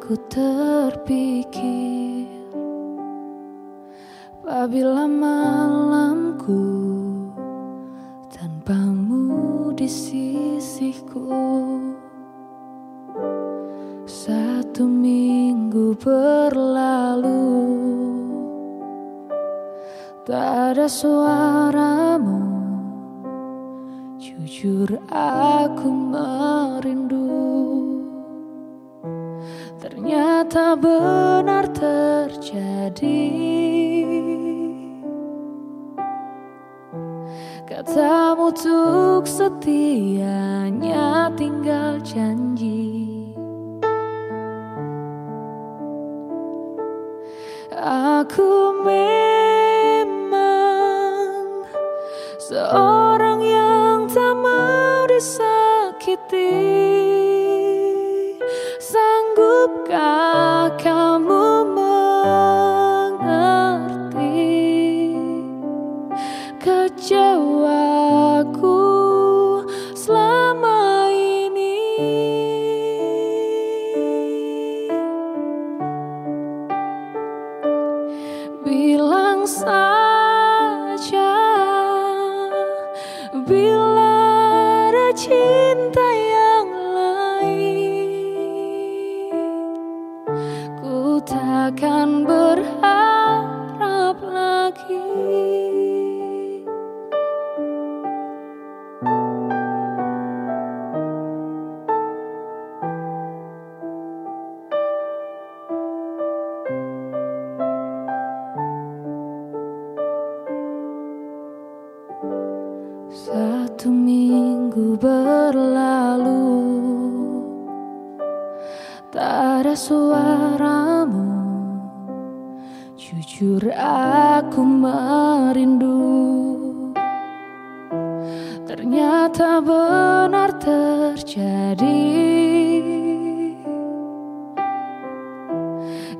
aku terpikir Apabila malamku tanpamu di sisiku Satu minggu berlalu Tak ada suaramu. Jujur aku merindu Ternyata benar terjadi. Katamu untuk setianya tinggal janji. Aku memang seorang yang tak mau disakiti Sanggupkah kamu mengerti kecewaku selama ini? Bilang saja Satu minggu berlalu Tak ada suaramu. Jujur aku merindu. Ternyata benar terjadi.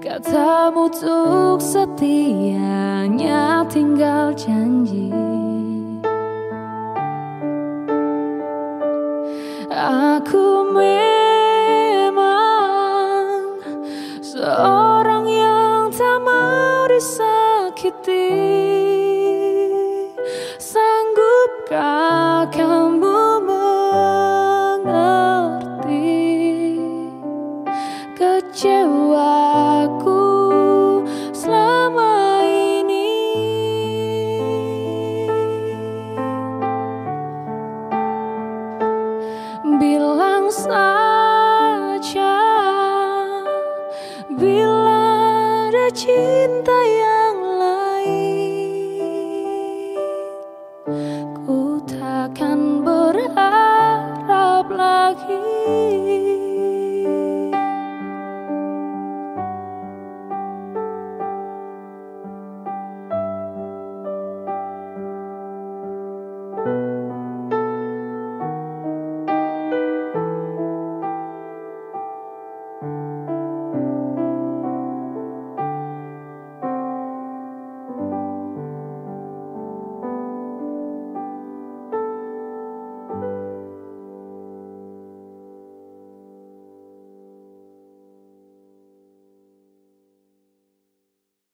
Katamu untuk setianya tinggal janji seorang yang tak mau disakiti Sanggupkah Ada cinta yang lain. Ku takkan berharap lagi